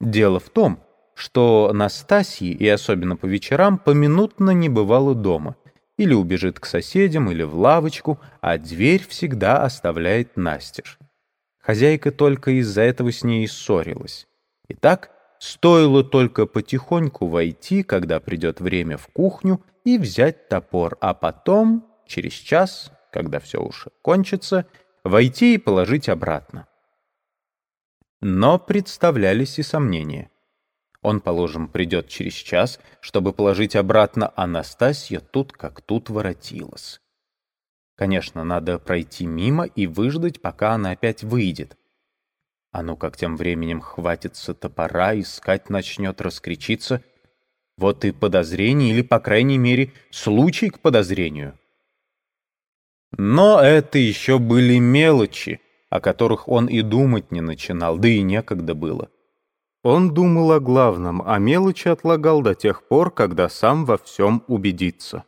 Дело в том, что Настасьи, и особенно по вечерам, поминутно не бывало дома. Или убежит к соседям, или в лавочку, а дверь всегда оставляет настежь. Хозяйка только из-за этого с ней и ссорилась. Итак, стоило только потихоньку войти, когда придет время в кухню, и взять топор, а потом, через час, когда все уж кончится, войти и положить обратно. Но представлялись и сомнения. Он, положим, придет через час, чтобы положить обратно, а Настасья тут как тут воротилась. Конечно, надо пройти мимо и выждать, пока она опять выйдет. А ну как тем временем хватится топора, искать начнет, раскричиться. Вот и подозрение, или, по крайней мере, случай к подозрению. Но это еще были мелочи, о которых он и думать не начинал, да и некогда было. Он думал о главном, а мелочи отлагал до тех пор, когда сам во всем убедится.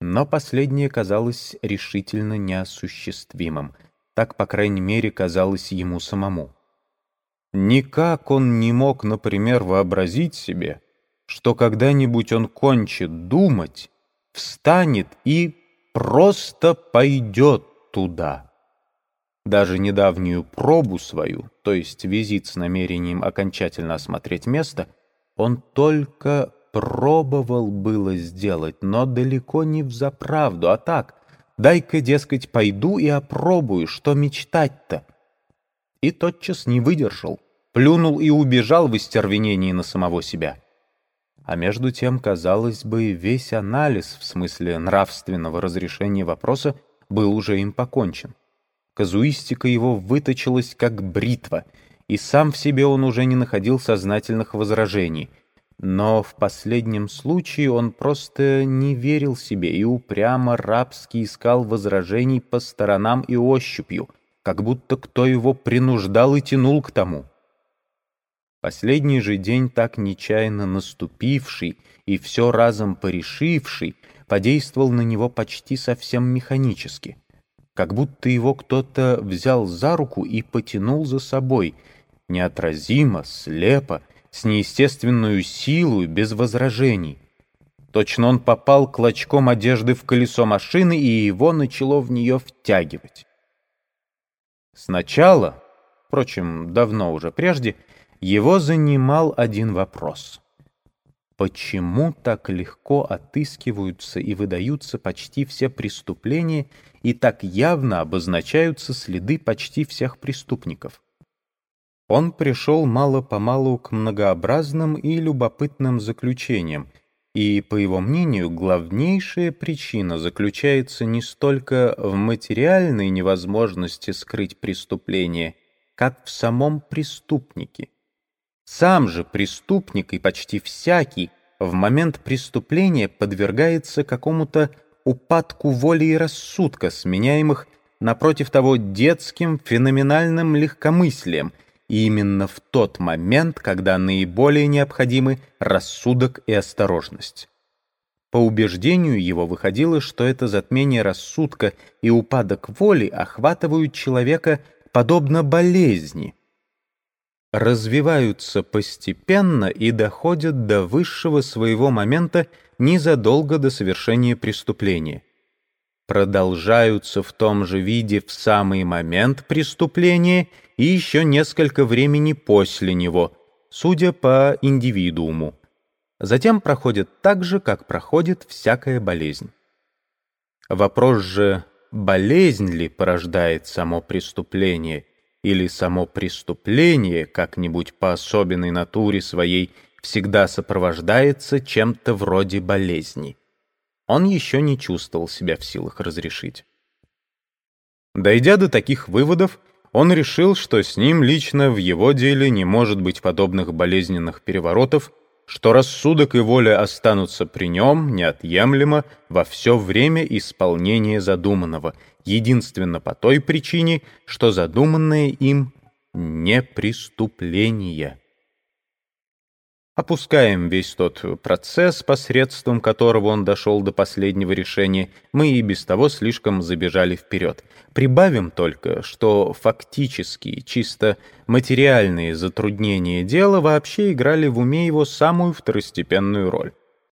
Но последнее казалось решительно неосуществимым. Так, по крайней мере, казалось ему самому. Никак он не мог, например, вообразить себе, что когда-нибудь он кончит думать, встанет и просто пойдет туда. Даже недавнюю пробу свою, то есть визит с намерением окончательно осмотреть место, он только пробовал было сделать, но далеко не взаправду, а так, дай-ка, дескать, пойду и опробую, что мечтать-то. И тотчас не выдержал, плюнул и убежал в истервенении на самого себя. А между тем, казалось бы, весь анализ в смысле нравственного разрешения вопроса был уже им покончен. Казуистика его выточилась как бритва, и сам в себе он уже не находил сознательных возражений. Но в последнем случае он просто не верил себе и упрямо рабски искал возражений по сторонам и ощупью, как будто кто его принуждал и тянул к тому. Последний же день, так нечаянно наступивший и все разом порешивший, подействовал на него почти совсем механически как будто его кто-то взял за руку и потянул за собой, неотразимо, слепо, с неестественную силой, без возражений. Точно он попал клочком одежды в колесо машины, и его начало в нее втягивать. Сначала, впрочем, давно уже прежде, его занимал один вопрос. Почему так легко отыскиваются и выдаются почти все преступления и так явно обозначаются следы почти всех преступников? Он пришел мало-помалу к многообразным и любопытным заключениям, и, по его мнению, главнейшая причина заключается не столько в материальной невозможности скрыть преступление, как в самом преступнике. Сам же преступник и почти всякий в момент преступления подвергается какому-то упадку воли и рассудка, сменяемых напротив того детским феноменальным легкомыслием, и именно в тот момент, когда наиболее необходимы рассудок и осторожность. По убеждению его выходило, что это затмение рассудка и упадок воли охватывают человека подобно болезни, развиваются постепенно и доходят до высшего своего момента незадолго до совершения преступления. Продолжаются в том же виде в самый момент преступления и еще несколько времени после него, судя по индивидууму. Затем проходят так же, как проходит всякая болезнь. Вопрос же, болезнь ли порождает само преступление – или само преступление как-нибудь по особенной натуре своей всегда сопровождается чем-то вроде болезни. Он еще не чувствовал себя в силах разрешить. Дойдя до таких выводов, он решил, что с ним лично в его деле не может быть подобных болезненных переворотов, что рассудок и воля останутся при нем неотъемлемо во все время исполнения задуманного, единственно по той причине, что задуманное им не преступление. Опускаем весь тот процесс, посредством которого он дошел до последнего решения, мы и без того слишком забежали вперед. Прибавим только, что фактические, чисто материальные затруднения дела вообще играли в уме его самую второстепенную роль.